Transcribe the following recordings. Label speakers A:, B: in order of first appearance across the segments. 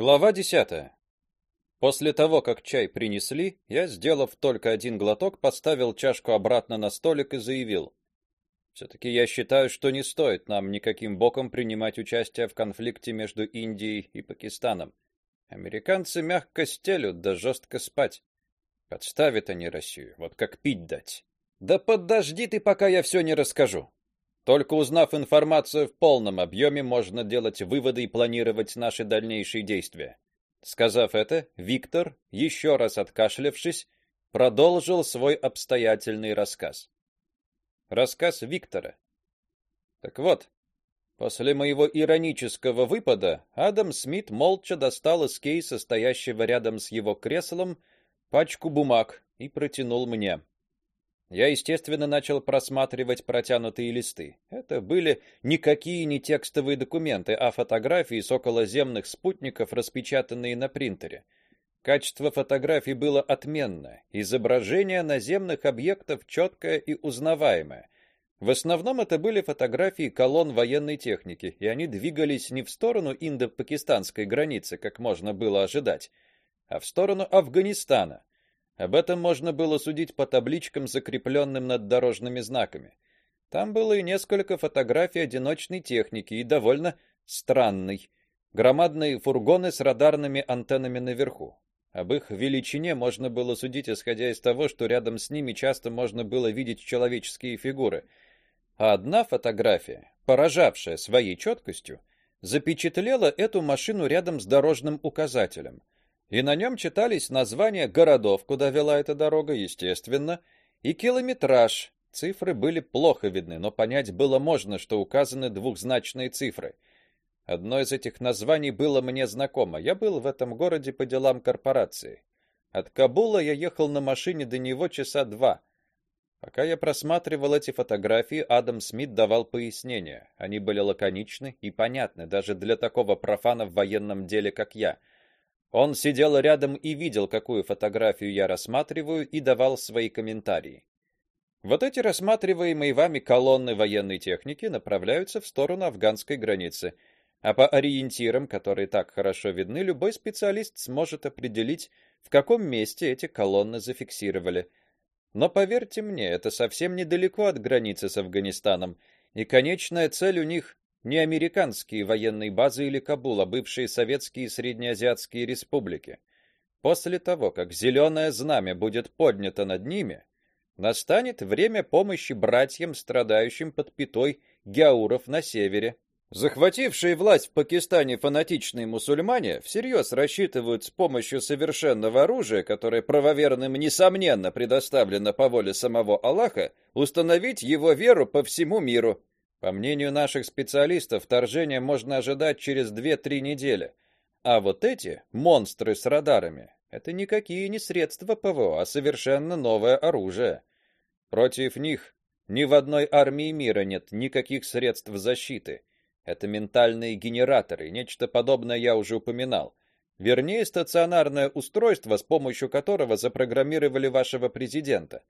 A: Глава 10. После того, как чай принесли, я, сделав только один глоток, поставил чашку обратно на столик и заявил: все таки я считаю, что не стоит нам никаким боком принимать участие в конфликте между Индией и Пакистаном. Американцы мягко стелют, да жестко спать. Подставят они Россию, вот как пить дать. Да подожди ты, пока я все не расскажу. Только узнав информацию в полном объеме, можно делать выводы и планировать наши дальнейшие действия. Сказав это, Виктор, еще раз откашлявшись, продолжил свой обстоятельный рассказ. Рассказ Виктора. Так вот, после моего иронического выпада Адам Смит молча достал из кейса, стоящего рядом с его креслом, пачку бумаг и протянул мне. Я, естественно, начал просматривать протянутые листы. Это были никакие не текстовые документы, а фотографии с околоземных спутников, распечатанные на принтере. Качество фотографий было отменное, изображение наземных объектов четкое и узнаваемое. В основном это были фотографии колонн военной техники, и они двигались не в сторону индо-пакистанской границы, как можно было ожидать, а в сторону Афганистана. Об этом можно было судить по табличкам, закрепленным над дорожными знаками. Там было и несколько фотографий одиночной техники, и довольно странной. Громадные фургоны с радарными антеннами наверху. Об их величине можно было судить, исходя из того, что рядом с ними часто можно было видеть человеческие фигуры. А одна фотография, поражавшая своей четкостью, запечатлела эту машину рядом с дорожным указателем — и на нем читались названия городов, куда вела эта дорога, естественно, и километраж. Цифры были плохо видны, но понять было можно, что указаны двухзначные цифры. Одно из этих названий было мне знакомо. Я был в этом городе по делам корпорации. От Кабула я ехал на машине до него часа два. Пока я просматривал эти фотографии, Адам Смит давал пояснения. Они были лаконичны и понятны даже для такого профана в военном деле, как я. Он сидел рядом и видел, какую фотографию я рассматриваю, и давал свои комментарии. Вот эти рассматриваемые вами колонны военной техники направляются в сторону афганской границы, а по ориентирам, которые так хорошо видны, любой специалист сможет определить, в каком месте эти колонны зафиксировали. Но поверьте мне, это совсем недалеко от границы с Афганистаном, и конечная цель у них не американские военные базы или Кабул, а бывшие советские и среднеазиатские республики. После того, как зеленое знамя будет поднято над ними, настанет время помощи братьям, страдающим под пятой гяуров на севере. Захватившие власть в Пакистане фанатичные мусульмане всерьез рассчитывают с помощью совершенного оружия, которое правоверным несомненно предоставлено по воле самого Аллаха, установить его веру по всему миру. По мнению наших специалистов, вторжение можно ожидать через 2-3 недели. А вот эти монстры с радарами это никакие не средства ПВО, а совершенно новое оружие. Против них ни в одной армии мира нет никаких средств защиты. Это ментальные генераторы, нечто подобное я уже упоминал. Вернее, стационарное устройство, с помощью которого запрограммировали вашего президента.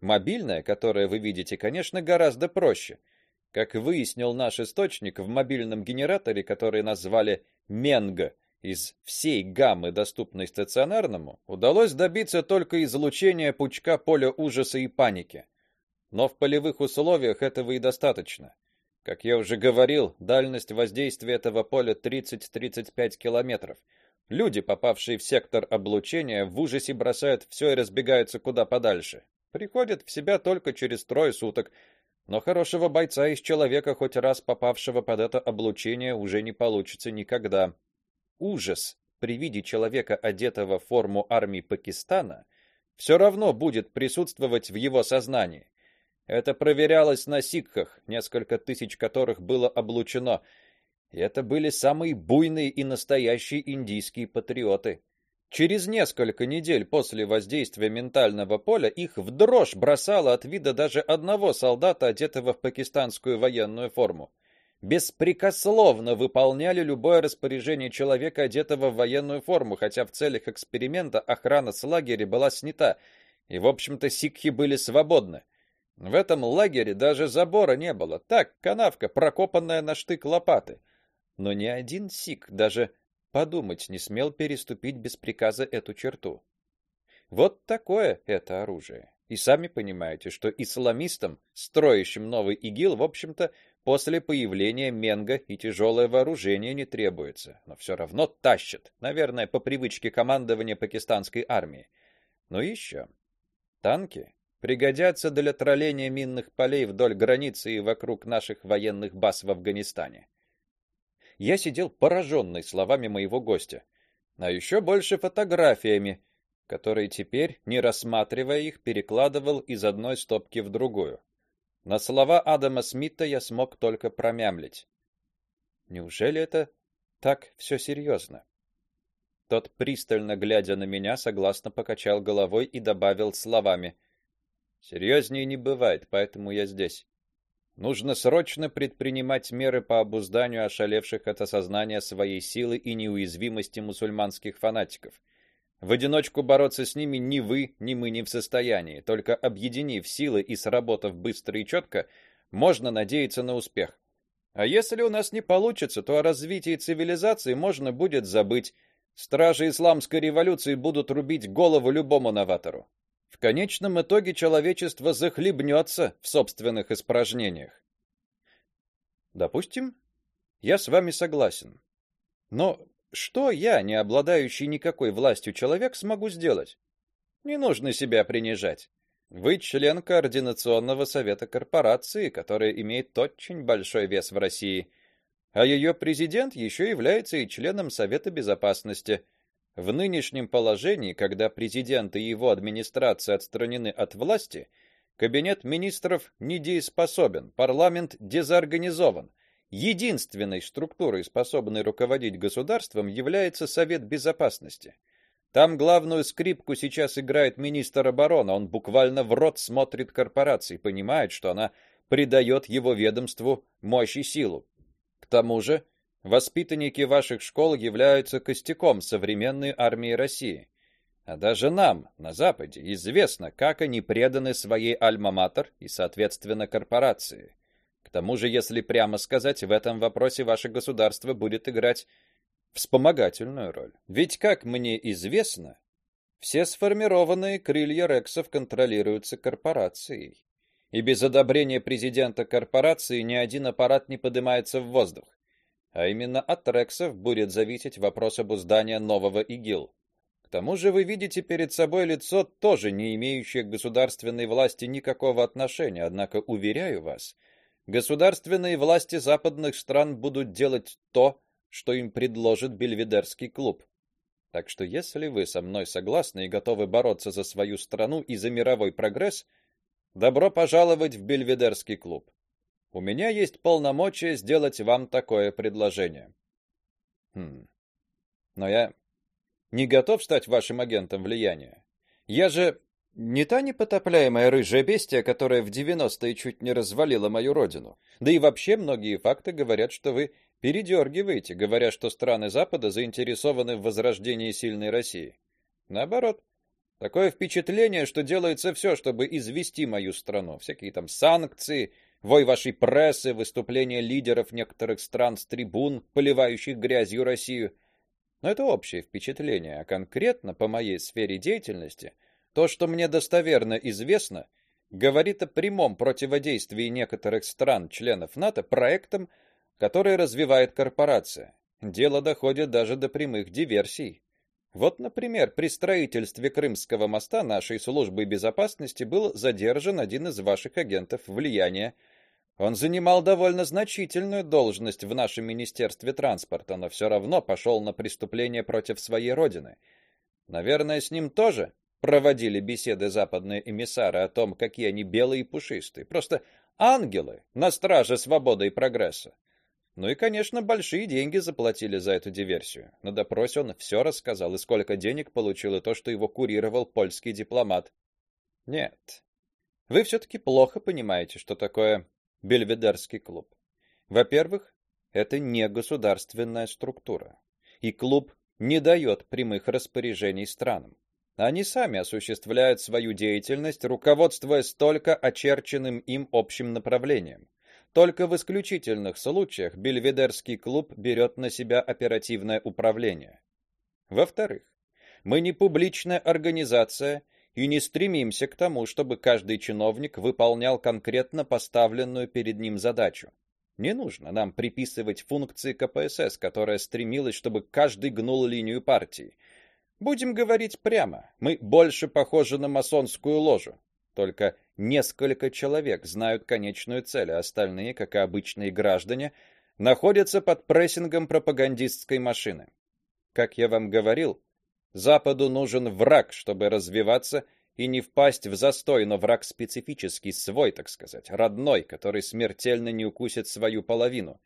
A: Мобильное, которое вы видите, конечно, гораздо проще. Как выяснил наш источник, в мобильном генераторе, который назвали Менго, из всей гаммы, доступной стационарному, удалось добиться только излучения пучка поля ужаса и паники. Но в полевых условиях этого и достаточно. Как я уже говорил, дальность воздействия этого поля 30-35 километров. Люди, попавшие в сектор облучения, в ужасе бросают все и разбегаются куда подальше. Приходят в себя только через трое суток, но хорошего бойца из человека, хоть раз попавшего под это облучение, уже не получится никогда. Ужас при виде человека, одетого в форму армии Пакистана, все равно будет присутствовать в его сознании. Это проверялось на сикхах, несколько тысяч которых было облучено. И это были самые буйные и настоящие индийские патриоты. Через несколько недель после воздействия ментального поля их в дрожь бросало от вида даже одного солдата, одетого в пакистанскую военную форму. Беспрекословно выполняли любое распоряжение человека, одетого в военную форму, хотя в целях эксперимента охрана с лагеря была снята, и, в общем-то, сикхи были свободны. В этом лагере даже забора не было. Так, канавка, прокопанная на штык лопаты. Но ни один сик, даже подумать не смел переступить без приказа эту черту. Вот такое это оружие. И сами понимаете, что исламистам, строящим новый ИГИЛ, в общем-то, после появления Менга и тяжелое вооружение не требуется, но все равно тащат, наверное, по привычке командования пакистанской армии. Но еще танки пригодятся для тролления минных полей вдоль границы и вокруг наших военных баз в Афганистане. Я сидел пораженный словами моего гостя, а еще больше фотографиями, которые теперь, не рассматривая их, перекладывал из одной стопки в другую. На слова Адама Смита я смог только промямлить. Неужели это так все серьезно? Тот пристально глядя на меня, согласно покачал головой и добавил словами: Серьезнее не бывает, поэтому я здесь. Нужно срочно предпринимать меры по обузданию ошалевших от осознания своей силы и неуязвимости мусульманских фанатиков. В одиночку бороться с ними ни вы, ни мы не в состоянии. Только объединив силы и сработав быстро и четко, можно надеяться на успех. А если у нас не получится, то о развитии цивилизации можно будет забыть. Стражи исламской революции будут рубить голову любому новатору. В конечном итоге человечество захлебнется в собственных испражнениях. Допустим, я с вами согласен. Но что я, не обладающий никакой властью человек, смогу сделать? Не нужно себя принижать. Вы член координационного совета корпорации, которая имеет очень большой вес в России, а ее президент еще является и членом Совета безопасности. В нынешнем положении, когда президент и его администрация отстранены от власти, кабинет министров недееспособен, парламент дезорганизован, Единственной структурой, способной руководить государством, является Совет безопасности. Там главную скрипку сейчас играет министр обороны, он буквально в рот смотрит корпорации, понимает, что она придает его ведомству мощь и силу. К тому же, воспитанники ваших школ являются костяком современной армии России. А даже нам, на западе, известно, как они преданы своей альма-матер и, соответственно, корпорации. К тому же, если прямо сказать, в этом вопросе ваше государство будет играть вспомогательную роль. Ведь, как мне известно, все сформированные крылья рексов контролируются корпорацией. И без одобрения президента корпорации ни один аппарат не поднимается в воздух. А именно от рексов будет зависеть вопрос обуздания нового ИГИЛ. К тому же вы видите перед собой лицо, тоже не имеющее к государственной власти никакого отношения, однако уверяю вас, Государственные власти западных стран будут делать то, что им предложит Бельведерский клуб. Так что если вы со мной согласны и готовы бороться за свою страну и за мировой прогресс, добро пожаловать в Бельведерский клуб. У меня есть полномочия сделать вам такое предложение. Хм. Но я не готов стать вашим агентом влияния. Я же не та непотопляемая рыжая бестия, которая в 90-е чуть не развалила мою родину. Да и вообще многие факты говорят, что вы передергиваете, говоря, что страны Запада заинтересованы в возрождении сильной России. Наоборот, такое впечатление, что делается все, чтобы извести мою страну. Всякие там санкции, вой вашей прессы, выступления лидеров некоторых стран с трибун, поливающих грязью Россию. Но это общее впечатление, а конкретно по моей сфере деятельности – то, что мне достоверно известно, говорит о прямом противодействии некоторых стран-членов НАТО проектам, которые развивает корпорация. Дело доходит даже до прямых диверсий. Вот, например, при строительстве Крымского моста нашей службой безопасности был задержан один из ваших агентов влияния. Он занимал довольно значительную должность в нашем министерстве транспорта, но все равно пошел на преступление против своей родины. Наверное, с ним тоже проводили беседы западные эмиссары о том, какие они белые и пушистые, просто ангелы на страже свободы и прогресса. Ну и, конечно, большие деньги заплатили за эту диверсию. На допросе он все рассказал, и сколько денег получил, и то, что его курировал польский дипломат. Нет. Вы все таки плохо понимаете, что такое Бельведерский клуб. Во-первых, это не государственная структура, и клуб не дает прямых распоряжений странам. Они сами осуществляют свою деятельность, руководствуясь только очерченным им общим направлением. Только в исключительных случаях Бельведерский клуб берет на себя оперативное управление. Во-вторых, мы не публичная организация и не стремимся к тому, чтобы каждый чиновник выполнял конкретно поставленную перед ним задачу. Не нужно нам приписывать функции КПСС, которая стремилась, чтобы каждый гнул линию партии. Будем говорить прямо, мы больше похожи на масонскую ложу. Только несколько человек знают конечную цель, а остальные, как и обычные граждане, находятся под прессингом пропагандистской машины. Как я вам говорил, Западу нужен враг, чтобы развиваться и не впасть в застой, но враг специфический, свой, так сказать, родной, который смертельно не укусит свою половину.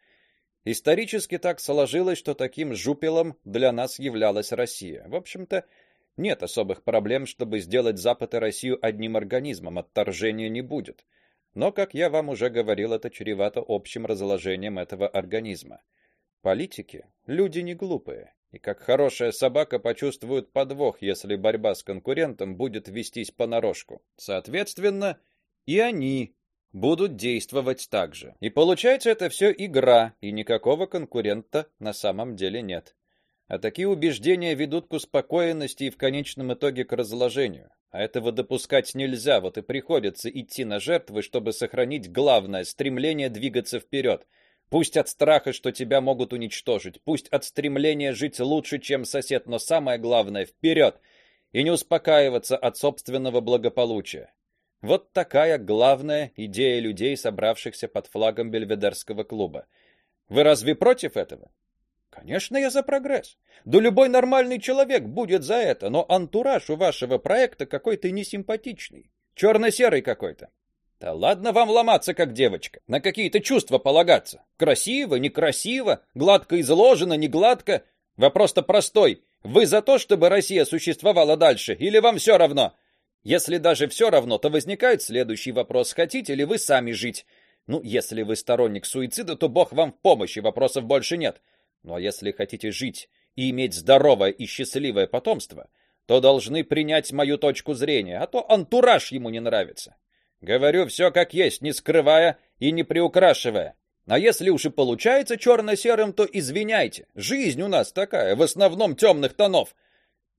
A: Исторически так сложилось, что таким жупелом для нас являлась Россия. В общем-то, нет особых проблем, чтобы сделать Запад и Россию одним организмом, отторжения не будет. Но, как я вам уже говорил, это чревато общим разложением этого организма. Политики люди не глупые, и как хорошая собака почувствуют подвох, если борьба с конкурентом будет вестись понарошку. Соответственно, и они будут действовать так же. И получается это все игра, и никакого конкурента на самом деле нет. А такие убеждения ведут к успокоенности и в конечном итоге к разложению. А этого допускать нельзя, вот и приходится идти на жертвы, чтобы сохранить главное стремление двигаться вперед. Пусть от страха, что тебя могут уничтожить, пусть от стремления жить лучше, чем сосед, но самое главное вперед и не успокаиваться от собственного благополучия. Вот такая главная идея людей, собравшихся под флагом Бельведерского клуба. Вы разве против этого? Конечно, я за прогресс. Да любой нормальный человек будет за это, но антураж у вашего проекта какой-то несимпатичный, черно серый какой-то. Да ладно вам ломаться как девочка, на какие-то чувства полагаться. Красиво, некрасиво, гладко изложено, не гладко. Вопрос-то простой. Вы за то, чтобы Россия существовала дальше, или вам все равно? Если даже все равно, то возникает следующий вопрос: хотите ли вы сами жить? Ну, если вы сторонник суицида, то Бог вам в помощи, вопросов больше нет. Ну а если хотите жить и иметь здоровое и счастливое потомство, то должны принять мою точку зрения, а то антураж ему не нравится. Говорю все как есть, не скрывая и не приукрашивая. А если уж и получается черно серым то извиняйте. Жизнь у нас такая, в основном темных тонов.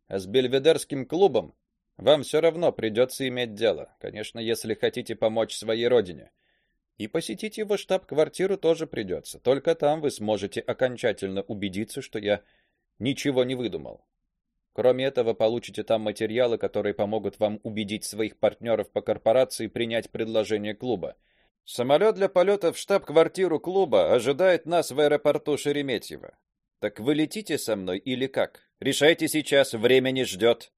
A: А с Бельведерским клубом вам все равно придется иметь дело, конечно, если хотите помочь своей родине. И посетить его штаб-квартиру тоже придется. Только там вы сможете окончательно убедиться, что я ничего не выдумал. Кроме этого, получите там материалы, которые помогут вам убедить своих партнеров по корпорации принять предложение клуба. Самолет для полета в штаб-квартиру клуба ожидает нас в аэропорту Шереметьево. Так вы летите со мной или как? Решайте сейчас, время не ждет».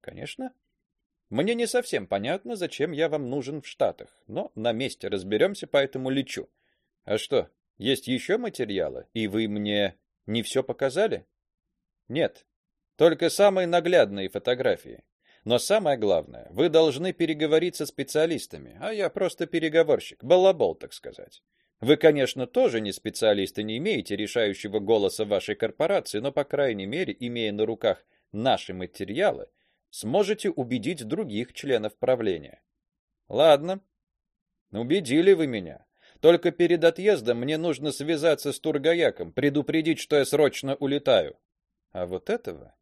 A: Конечно, мне не совсем понятно, зачем я вам нужен в Штатах, но на месте разберемся, поэтому лечу. А что, есть еще материалы, и вы мне не все показали? Нет. Только самые наглядные фотографии. Но самое главное, вы должны переговорить со специалистами, а я просто переговорщик, балабол, так сказать. Вы, конечно, тоже не специалист и не имеете решающего голоса в вашей корпорации, но по крайней мере, имея на руках наши материалы, сможете убедить других членов правления. Ладно. Убедили вы меня. Только перед отъездом мне нужно связаться с Тургаяком, предупредить, что я срочно улетаю. А вот этого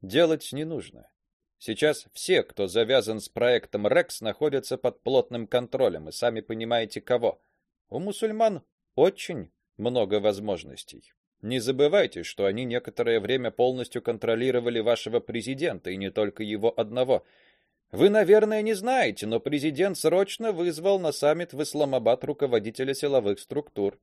A: делать не нужно. Сейчас все, кто завязан с проектом Рекс, находятся под плотным контролем, и сами понимаете кого. У мусульман очень много возможностей. Не забывайте, что они некоторое время полностью контролировали вашего президента, и не только его одного. Вы, наверное, не знаете, но президент срочно вызвал на саммит в Исламабад руководителя силовых структур.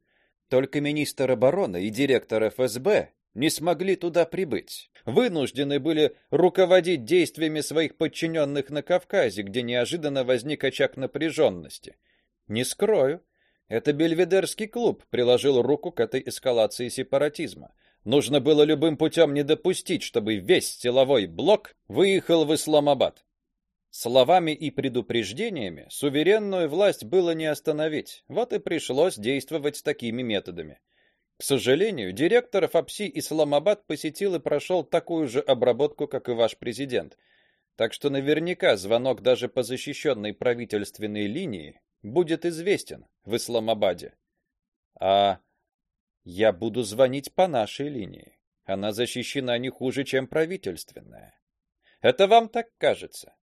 A: Только министр обороны и директор ФСБ не смогли туда прибыть. Вынуждены были руководить действиями своих подчиненных на Кавказе, где неожиданно возник очаг напряженности. Не скрою, это Бельведерский клуб приложил руку к этой эскалации сепаратизма. Нужно было любым путем не допустить, чтобы весь силовой блок выехал в Исламабад. Словами и предупреждениями суверенную власть было не остановить. Вот и пришлось действовать такими методами. К сожалению, директор ФАПСИ Исламабад посетил и прошел такую же обработку, как и ваш президент. Так что наверняка звонок даже по защищенной правительственной линии будет известен в Исламабаде. А я буду звонить по нашей линии. Она защищена не хуже, чем правительственная. Это вам так кажется.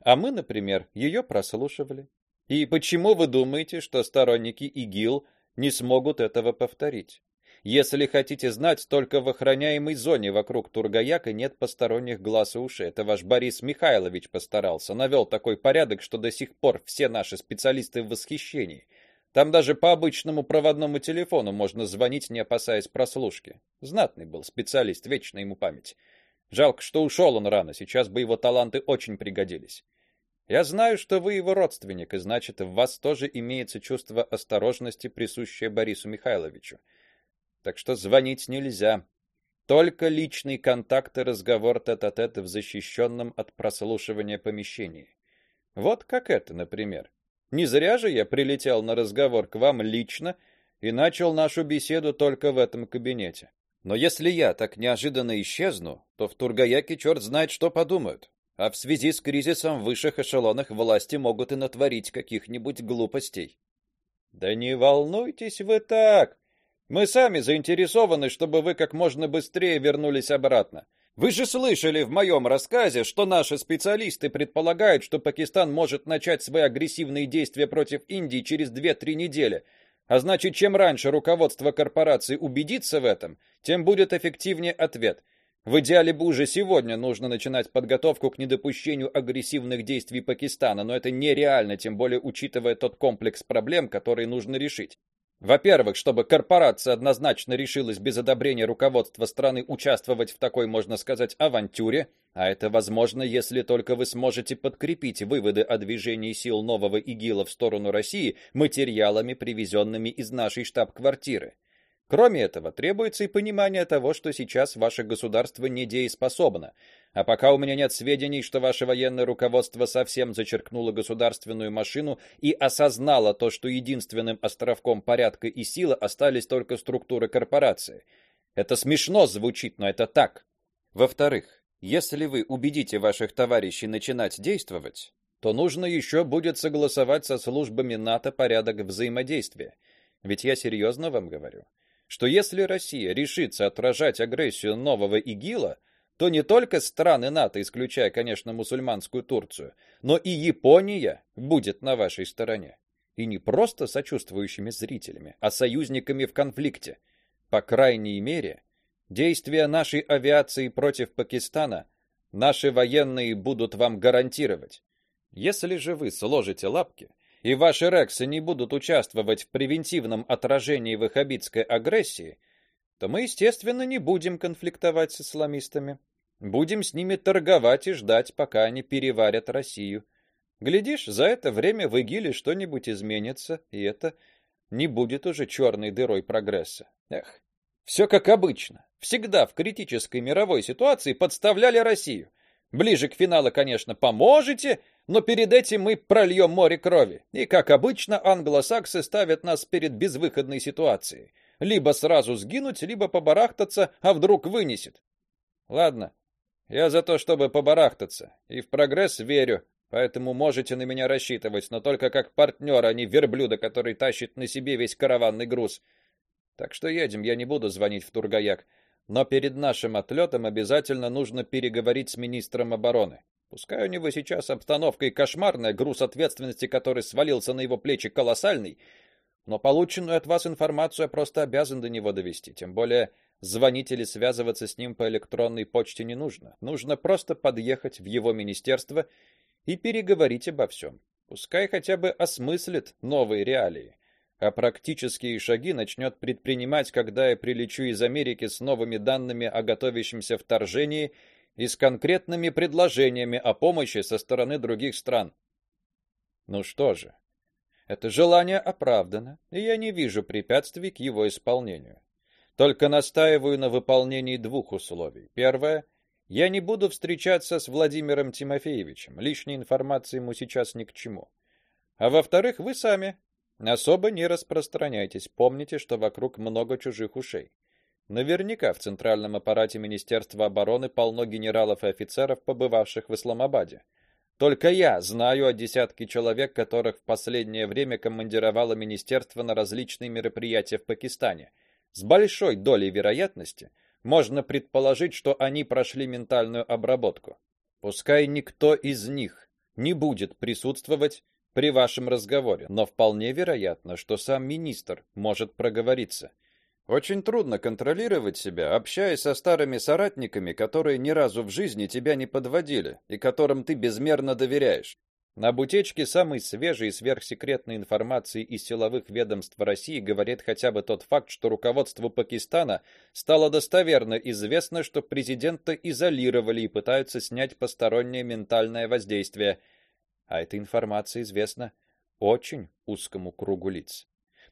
A: А мы, например, ее прослушивали. И почему вы думаете, что сторонники ИГИЛ не смогут этого повторить? Если хотите знать, только в охраняемой зоне вокруг Тургаяка нет посторонних глаз и ушей. Это ваш Борис Михайлович постарался, навел такой порядок, что до сих пор все наши специалисты в восхищении. Там даже по обычному проводному телефону можно звонить, не опасаясь прослушки. Знатный был специалист, вечная ему память. Жалко, что ушел он рано, сейчас бы его таланты очень пригодились. Я знаю, что вы его родственник, и значит, в вас тоже имеется чувство осторожности, присущее Борису Михайловичу так что звонить нельзя. Только личный контакт и разговор тет-а-тет в защищенном от прослушивания помещении. Вот как это, например. Не зря же я прилетел на разговор к вам лично и начал нашу беседу только в этом кабинете. Но если я так неожиданно исчезну, то в Тургаяке черт знает, что подумают. А в связи с кризисом в высших эшелонах власти могут и натворить каких-нибудь глупостей. Да не волнуйтесь вы так, мы сами заинтересованы, чтобы вы как можно быстрее вернулись обратно. Вы же слышали в моем рассказе, что наши специалисты предполагают, что Пакистан может начать свои агрессивные действия против Индии через 2-3 недели. А значит, чем раньше руководство корпорации убедится в этом, тем будет эффективнее ответ. В идеале бы уже сегодня нужно начинать подготовку к недопущению агрессивных действий Пакистана, но это нереально, тем более учитывая тот комплекс проблем, которые нужно решить. Во-первых, чтобы корпорация однозначно решилась без одобрения руководства страны участвовать в такой, можно сказать, авантюре, а это возможно, если только вы сможете подкрепить выводы о движении сил нового ИГИЛа в сторону России материалами, привезенными из нашей штаб-квартиры. Кроме этого, требуется и понимание того, что сейчас ваше государство недееспособно, а пока у меня нет сведений, что ваше военное руководство совсем зачеркнуло государственную машину и осознало то, что единственным островком порядка и силы остались только структуры корпорации. Это смешно звучит, но это так. Во-вторых, если вы убедите ваших товарищей начинать действовать, то нужно еще будет согласовать со службами НАТО порядок взаимодействия. Ведь я серьезно вам говорю что если Россия решится отражать агрессию нового ИГИЛа, то не только страны НАТО, исключая, конечно, мусульманскую Турцию, но и Япония будет на вашей стороне. И не просто сочувствующими зрителями, а союзниками в конфликте. По крайней мере, действия нашей авиации против Пакистана наши военные будут вам гарантировать. Если же вы сложите лапки, и ваши рексы не будут участвовать в превентивном отражении ваххабитской агрессии, то мы, естественно, не будем конфликтовать с исламистами. Будем с ними торговать и ждать, пока они переварят Россию. Глядишь, за это время в ИГИЛе что-нибудь изменится, и это не будет уже черной дырой прогресса. Эх, все как обычно. Всегда в критической мировой ситуации подставляли Россию. Ближе к финалу, конечно, поможете, но перед этим мы прольем море крови. И, как обычно, англосаксы ставят нас перед безвыходной ситуацией. Либо сразу сгинуть, либо побарахтаться, а вдруг вынесет. Ладно, я за то, чтобы побарахтаться, и в прогресс верю, поэтому можете на меня рассчитывать, но только как партнер, а не верблюда, который тащит на себе весь караванный груз. Так что едем, я не буду звонить в Тургаяк. Но перед нашим отлетом обязательно нужно переговорить с министром обороны. Пускай у него сейчас обстановка и кошмарная, груз ответственности, который свалился на его плечи, колоссальный, но полученную от вас информацию я просто обязан до него довести. Тем более звонить или связываться с ним по электронной почте не нужно. Нужно просто подъехать в его министерство и переговорить обо всем. Пускай хотя бы осмыслит новые реалии а практические шаги начнет предпринимать, когда я прилечу из Америки с новыми данными о готовящемся вторжении и с конкретными предложениями о помощи со стороны других стран. Ну что же, это желание оправдано, и я не вижу препятствий к его исполнению. Только настаиваю на выполнении двух условий. Первое я не буду встречаться с Владимиром Тимофеевичем. Лишней информации ему сейчас ни к чему. А во-вторых, вы сами Особо не распространяйтесь. Помните, что вокруг много чужих ушей. Наверняка в центральном аппарате Министерства обороны полно генералов и офицеров, побывавших в Исламабаде. Только я знаю о десятке человек, которых в последнее время командировало министерство на различные мероприятия в Пакистане. С большой долей вероятности можно предположить, что они прошли ментальную обработку. Пускай никто из них не будет присутствовать при вашем разговоре, но вполне вероятно, что сам министр может проговориться. Очень трудно контролировать себя, общаясь со старыми соратниками, которые ни разу в жизни тебя не подводили и которым ты безмерно доверяешь. На бутечке самой свежей и сверхсекретной информации из силовых ведомств России говорит хотя бы тот факт, что руководству Пакистана стало достоверно известно, что президента изолировали и пытаются снять постороннее ментальное воздействие. А эта информация известна очень узкому кругу лиц.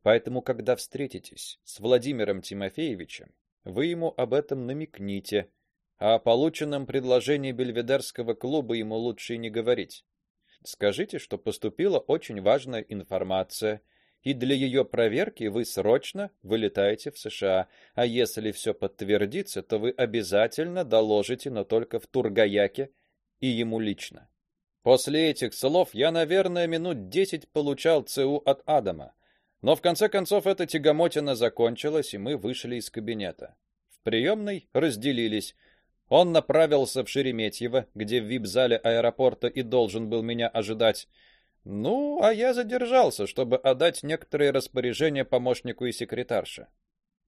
A: Поэтому, когда встретитесь с Владимиром Тимофеевичем, вы ему об этом намекните, а о полученном предложении Бельведерского клуба ему лучше и не говорить. Скажите, что поступила очень важная информация, и для ее проверки вы срочно вылетаете в США, а если все подтвердится, то вы обязательно доложите, но только в Тургаяке и ему лично. После этих слов я, наверное, минут десять получал ЦУ от Адама. Но в конце концов эта тягомотина закончилась, и мы вышли из кабинета. В приемной разделились. Он направился в Шереметьево, где в вип-зале аэропорта и должен был меня ожидать. Ну, а я задержался, чтобы отдать некоторые распоряжения помощнику и секретарше.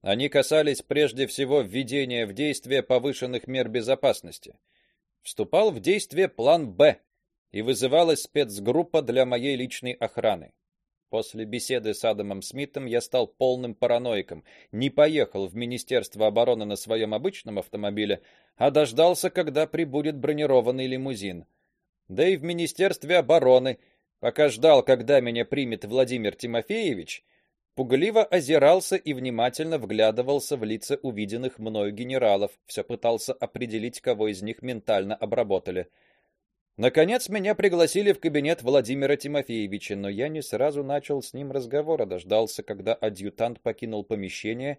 A: Они касались прежде всего введения в действие повышенных мер безопасности. Вступал в действие план Б, и вызывалась спецгруппа для моей личной охраны. После беседы с Адамом Смитом я стал полным параноиком. Не поехал в Министерство обороны на своем обычном автомобиле, а дождался, когда прибудет бронированный лимузин. Да и в Министерстве обороны, пока ждал, когда меня примет Владимир Тимофеевич, пугливо озирался и внимательно вглядывался в лица увиденных мною генералов, все пытался определить, кого из них ментально обработали. Наконец меня пригласили в кабинет Владимира Тимофеевича, но я не сразу начал с ним разговор, а дождался, когда адъютант покинул помещение,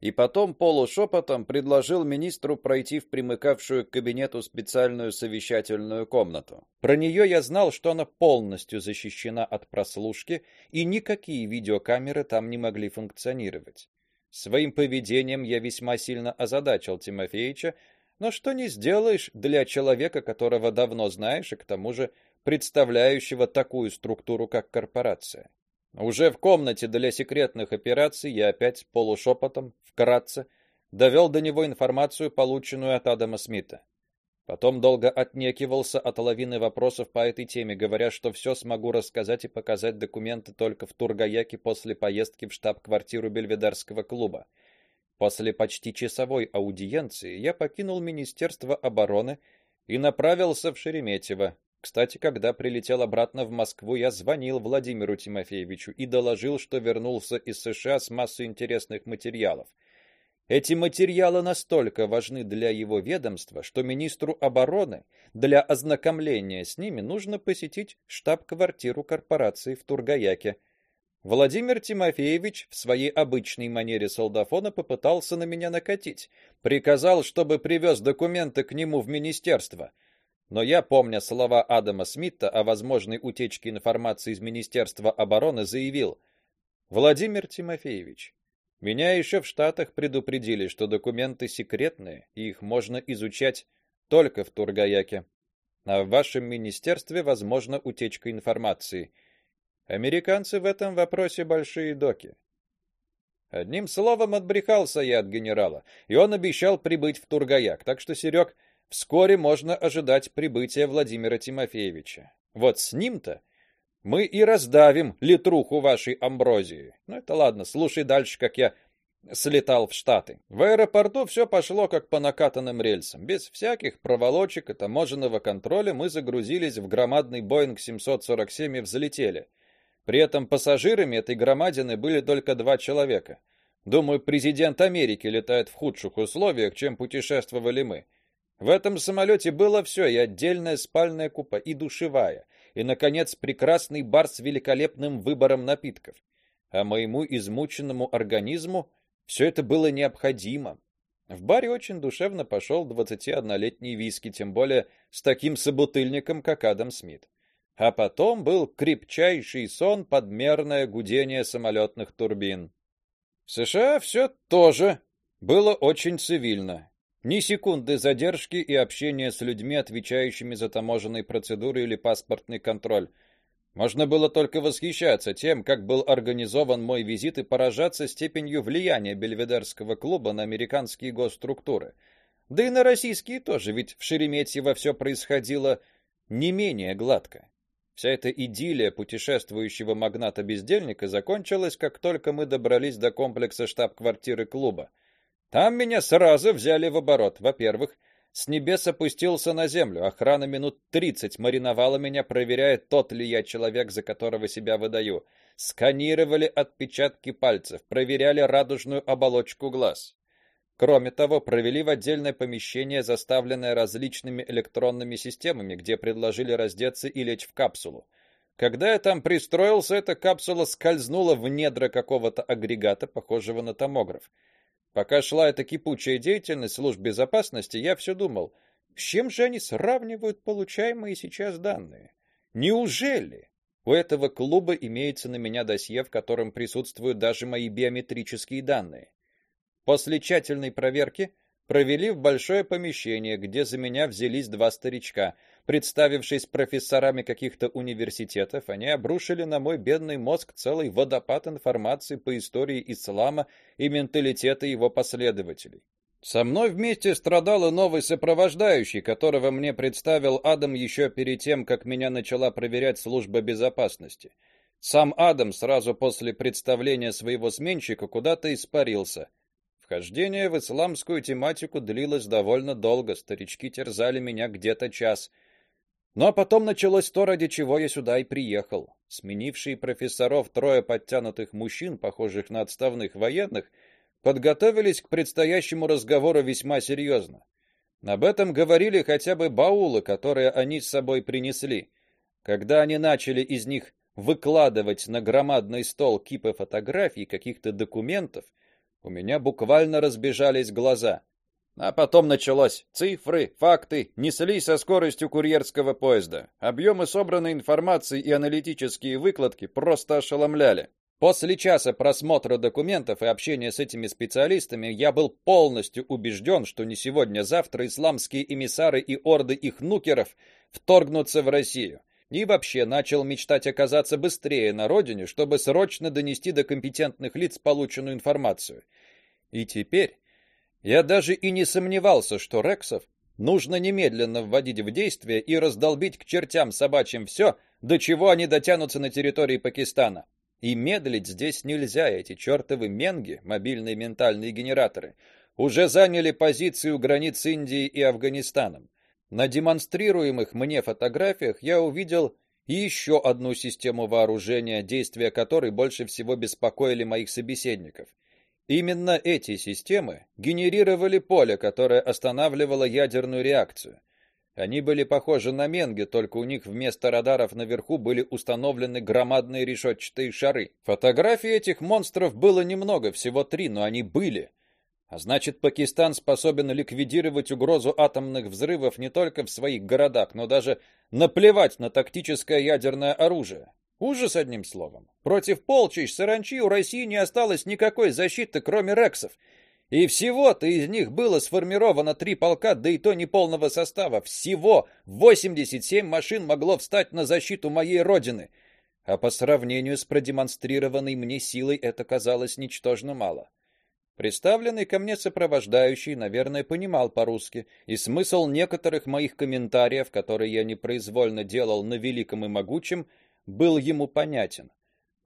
A: и потом полушепотом предложил министру пройти в примыкавшую к кабинету специальную совещательную комнату. Про нее я знал, что она полностью защищена от прослушки, и никакие видеокамеры там не могли функционировать. Своим поведением я весьма сильно озадачил Тимофеевича, но что не сделаешь для человека, которого давно знаешь и к тому же представляющего такую структуру, как корпорация. Уже в комнате для секретных операций я опять полушепотом, вкратце довел до него информацию, полученную от Адама Смита. Потом долго отнекивался от лавины вопросов по этой теме, говоря, что все смогу рассказать и показать документы только в Тургаяке после поездки в штаб-квартиру Бельведерского клуба. После почти часовой аудиенции я покинул Министерство обороны и направился в Шереметьево. Кстати, когда прилетел обратно в Москву, я звонил Владимиру Тимофеевичу и доложил, что вернулся из США с массой интересных материалов. Эти материалы настолько важны для его ведомства, что министру обороны для ознакомления с ними нужно посетить штаб-квартиру корпорации в Тургаяке. Владимир Тимофеевич в своей обычной манере солдафона попытался на меня накатить, приказал, чтобы привез документы к нему в министерство. Но я, помня слова Адама Смита о возможной утечке информации из Министерства обороны, заявил: "Владимир Тимофеевич, меня еще в Штатах предупредили, что документы секретные, и их можно изучать только в Тургаяке. А в вашем министерстве возможна утечка информации. Американцы в этом вопросе большие доки. Одним словом отбрехался я от генерала, и он обещал прибыть в Тургаяк. Так что, Серег, вскоре можно ожидать прибытия Владимира Тимофеевича. Вот с ним-то мы и раздавим литруху вашей амброзии. Ну это ладно, слушай дальше, как я слетал в Штаты. В аэропорту все пошло как по накатанным рельсам. Без всяких проволочек и таможенного контроля мы загрузились в громадный Boeing 747 и взлетели. При этом пассажирами этой громадины были только два человека. Думаю, президент Америки летает в худших условиях, чем путешествовали мы. В этом самолете было все: и отдельная спальная купа, и душевая, и наконец прекрасный бар с великолепным выбором напитков. А моему измученному организму все это было необходимо. В баре очень душевно пошел 21-летний виски, тем более с таким собутыльником, как Адам Смит. А потом был крепчайший сон под мерное гудение самолетных турбин. В США все тоже было очень цивильно. Ни секунды задержки и общения с людьми, отвечающими за таможенные процедуры или паспортный контроль. Можно было только восхищаться тем, как был организован мой визит и поражаться степенью влияния Бельведерского клуба на американские госструктуры. Да и на российские тоже, ведь в Шереметьево все происходило не менее гладко. Вся эта идиллия путешествующего магната-бездельника закончилась, как только мы добрались до комплекса штаб-квартиры клуба. Там меня сразу взяли в оборот. Во-первых, с небес опустился на землю. Охрана минут тридцать мариновала меня, проверяя, тот ли я человек, за которого себя выдаю. Сканировали отпечатки пальцев, проверяли радужную оболочку глаз. Кроме того, провели в отдельное помещение, заставленное различными электронными системами, где предложили раздеться и лечь в капсулу. Когда я там пристроился, эта капсула скользнула в недра какого-то агрегата, похожего на томограф. Пока шла эта кипучая деятельность служб безопасности, я все думал, с чем же они сравнивают получаемые сейчас данные? Неужели у этого клуба имеется на меня досье, в котором присутствуют даже мои биометрические данные? После тщательной проверки провели в большое помещение, где за меня взялись два старичка. Представившись профессорами каких-то университетов, они обрушили на мой бедный мозг целый водопад информации по истории ислама и менталитета его последователей. Со мной вместе страдал и новый сопровождающий, которого мне представил Адам еще перед тем, как меня начала проверять служба безопасности. Сам Адам сразу после представления своего сменщика куда-то испарился. Вхождение в исламскую тематику длилось довольно долго, старички терзали меня где-то час — ну а потом началось то, ради чего я сюда и приехал. Сменившие профессоров трое подтянутых мужчин, похожих на отставных военных, подготовились к предстоящему разговору весьма серьезно. Об этом говорили хотя бы баулы, которые они с собой принесли. Когда они начали из них выкладывать на громадный стол кипы фотографий каких-то документов, у меня буквально разбежались глаза. А потом началось. Цифры, факты неслись со скоростью курьерского поезда. Объемы собранной информации и аналитические выкладки просто ошеломляли. После часа просмотра документов и общения с этими специалистами я был полностью убежден, что не сегодня-завтра исламские эмиссары и орды их нукеров вторгнутся в Россию. И вообще начал мечтать оказаться быстрее на родине, чтобы срочно донести до компетентных лиц полученную информацию. И теперь я даже и не сомневался, что рексов нужно немедленно вводить в действие и раздолбить к чертям собачьим все, до чего они дотянутся на территории Пакистана. И медлить здесь нельзя, эти чертовы менги, мобильные ментальные генераторы, уже заняли позиции у границ Индии и Афганистаном. На демонстрируемых мне фотографиях я увидел еще одну систему вооружения, действия которой больше всего беспокоили моих собеседников. Именно эти системы генерировали поле, которое останавливало ядерную реакцию. Они были похожи на менги, только у них вместо радаров наверху были установлены громадные решетчатые шары. Фотографий этих монстров было немного, всего три, но они были. А значит, Пакистан способен ликвидировать угрозу атомных взрывов не только в своих городах, но даже наплевать на тактическое ядерное оружие. Ужас одним словом. Против полчищ саранчи у России не осталось никакой защиты, кроме рексов. И всего-то из них было сформировано три полка, да и то не полного состава. Всего 87 машин могло встать на защиту моей родины. А по сравнению с продемонстрированной мне силой это казалось ничтожно мало. Представленный ко мне сопровождающий, наверное, понимал по-русски, и смысл некоторых моих комментариев, которые я непроизвольно делал на великом и могучем, был ему понятен,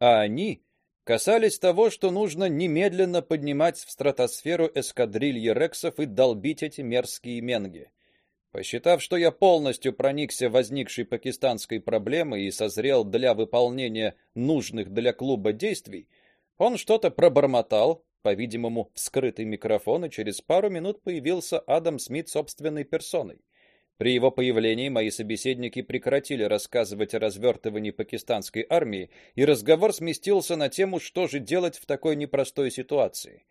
A: а они касались того, что нужно немедленно поднимать в стратосферу эскадрильи рексов и долбить эти мерзкие менги. Посчитав, что я полностью проникся возникшей пакистанской проблемой и созрел для выполнения нужных для клуба действий, он что-то пробормотал, по-видимому, в скрытый микрофон, и через пару минут появился Адам Смит собственной персоной. При его появлении мои собеседники прекратили рассказывать о развертывании пакистанской армии, и разговор сместился на тему, что же делать в такой непростой ситуации.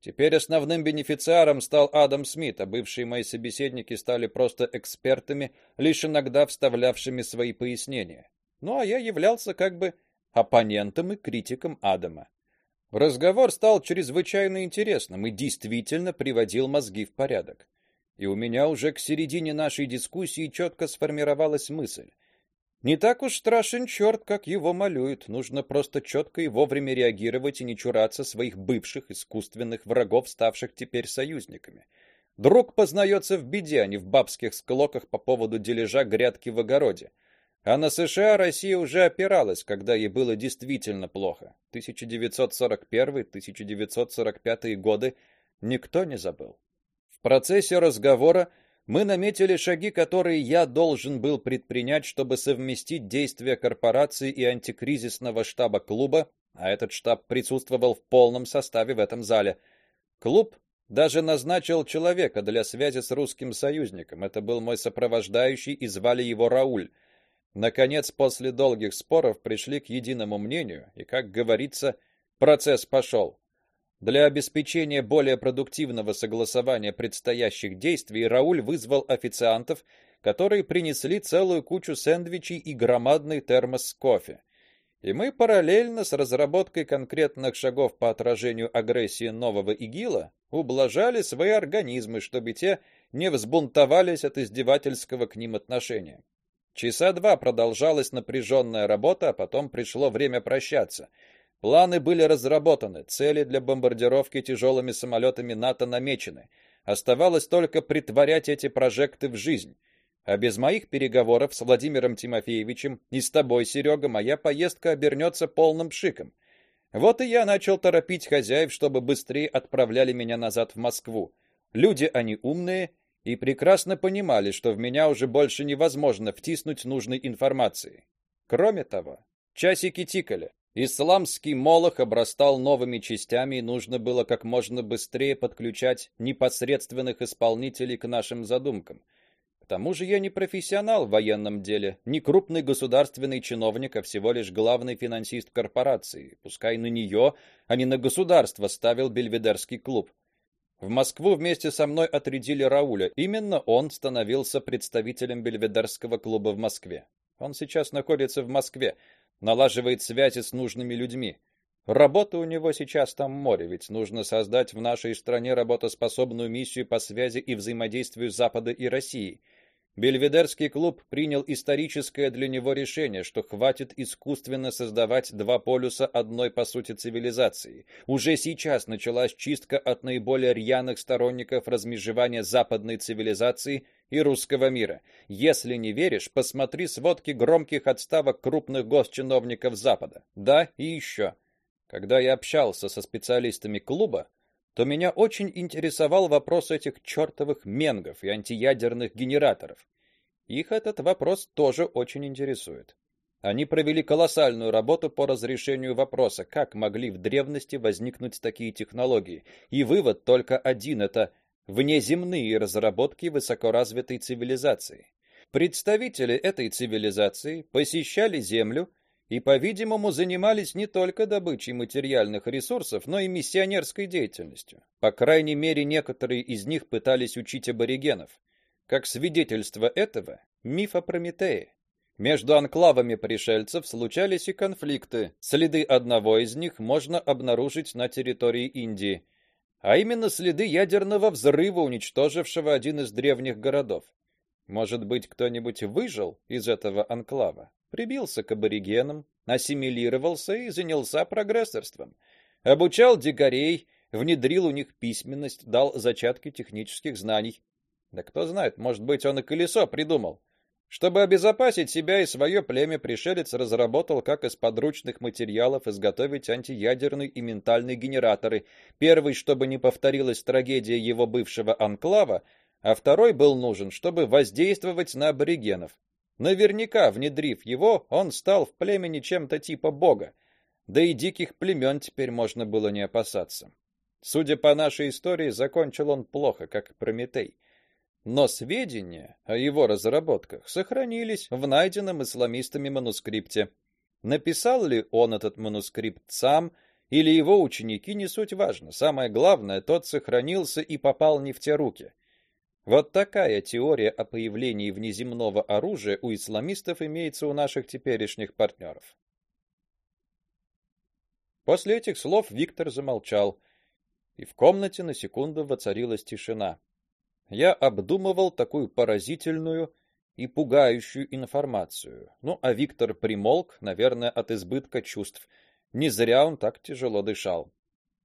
A: Теперь основным бенефициаром стал Адам Смит, а бывшие мои собеседники стали просто экспертами, лишь иногда вставлявшими свои пояснения. Ну а я являлся как бы оппонентом и критиком Адама. Разговор стал чрезвычайно интересным и действительно приводил мозги в порядок. И у меня уже к середине нашей дискуссии четко сформировалась мысль: не так уж страшен черт, как его малюют. Нужно просто четко и вовремя реагировать и не чураться своих бывших искусственных врагов, ставших теперь союзниками. Друг познается в беде, а не в бабских склоках по поводу дележа грядки в огороде. А на США Россия уже опиралась, когда ей было действительно плохо. 1941-1945 годы никто не забыл. В процессе разговора мы наметили шаги, которые я должен был предпринять, чтобы совместить действия корпорации и антикризисного штаба клуба, а этот штаб присутствовал в полном составе в этом зале. Клуб даже назначил человека для связи с русским союзником. Это был мой сопровождающий, и звали его Рауль. Наконец, после долгих споров пришли к единому мнению, и, как говорится, процесс пошел. Для обеспечения более продуктивного согласования предстоящих действий Рауль вызвал официантов, которые принесли целую кучу сэндвичей и громадный термос с кофе. И мы параллельно с разработкой конкретных шагов по отражению агрессии нового ИГИЛа ублажали свои организмы, чтобы те не взбунтовались от издевательского к ним отношения. Часа два продолжалась напряженная работа, а потом пришло время прощаться — Планы были разработаны, цели для бомбардировки тяжелыми самолетами НАТО намечены. Оставалось только притворять эти прожекты в жизнь. А без моих переговоров с Владимиром Тимофеевичем и с тобой, Серега, моя поездка обернется полным пшиком. Вот и я начал торопить хозяев, чтобы быстрее отправляли меня назад в Москву. Люди они умные и прекрасно понимали, что в меня уже больше невозможно втиснуть нужной информации. Кроме того, часики тикали. Исламский молох обрастал новыми частями, и нужно было как можно быстрее подключать непосредственных исполнителей к нашим задумкам. К тому же я не профессионал в военном деле, не крупный государственный чиновник, а всего лишь главный финансист корпорации. Пускай на нее, а не на государство ставил Бельведерский клуб. В Москву вместе со мной отрядили Рауля. Именно он становился представителем Бельведерского клуба в Москве. Он сейчас находится в Москве, налаживает связи с нужными людьми. Работа у него сейчас там море, ведь нужно создать в нашей стране работоспособную миссию по связи и взаимодействию Запада и России. Бельведерский клуб принял историческое для него решение, что хватит искусственно создавать два полюса одной по сути цивилизации. Уже сейчас началась чистка от наиболее рьяных сторонников размежевания западной цивилизации и русского мира. Если не веришь, посмотри сводки громких отставок крупных госчиновников Запада. Да, и еще. Когда я общался со специалистами клуба, то меня очень интересовал вопрос этих чертовых менгов и антиядерных генераторов. Их этот вопрос тоже очень интересует. Они провели колоссальную работу по разрешению вопроса, как могли в древности возникнуть такие технологии. И вывод только один это внеземные разработки высокоразвитой цивилизации. Представители этой цивилизации посещали Землю и, по-видимому, занимались не только добычей материальных ресурсов, но и миссионерской деятельностью. По крайней мере, некоторые из них пытались учить аборигенов. Как свидетельство этого, миф о Прометее. Между анклавами пришельцев случались и конфликты. Следы одного из них можно обнаружить на территории Индии – а именно следы ядерного взрыва, уничтожившего один из древних городов. Может быть, кто-нибудь выжил из этого анклава, прибился к аборигенам, ассимилировался и занялся прогрессорством, обучал дикарей, внедрил у них письменность, дал зачатки технических знаний. Да кто знает, может быть, он и колесо придумал. Чтобы обезопасить себя и свое племя, пришелец разработал, как из подручных материалов изготовить антиядерные и ментальные генераторы. Первый, чтобы не повторилась трагедия его бывшего анклава, а второй был нужен, чтобы воздействовать на аборигенов. Наверняка, внедрив его, он стал в племени чем-то типа бога. Да и диких племен теперь можно было не опасаться. Судя по нашей истории, закончил он плохо, как Прометей но сведения о его разработках сохранились в найденном исламистами манускрипте. Написал ли он этот манускрипт сам или его ученики, не суть важно. Самое главное, тот сохранился и попал не в те руки. Вот такая теория о появлении внеземного оружия у исламистов имеется у наших теперешних партнеров. После этих слов Виктор замолчал, и в комнате на секунду воцарилась тишина. Я обдумывал такую поразительную и пугающую информацию. Ну, а Виктор примолк, наверное, от избытка чувств. Не зря он так тяжело дышал.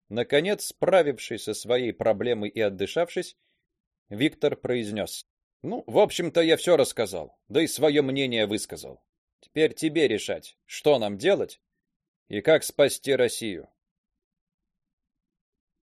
A: Наконец, справившись со своей проблемой и отдышавшись, Виктор произнес. Ну, в общем-то, я все рассказал, да и свое мнение высказал. Теперь тебе решать, что нам делать и как спасти Россию.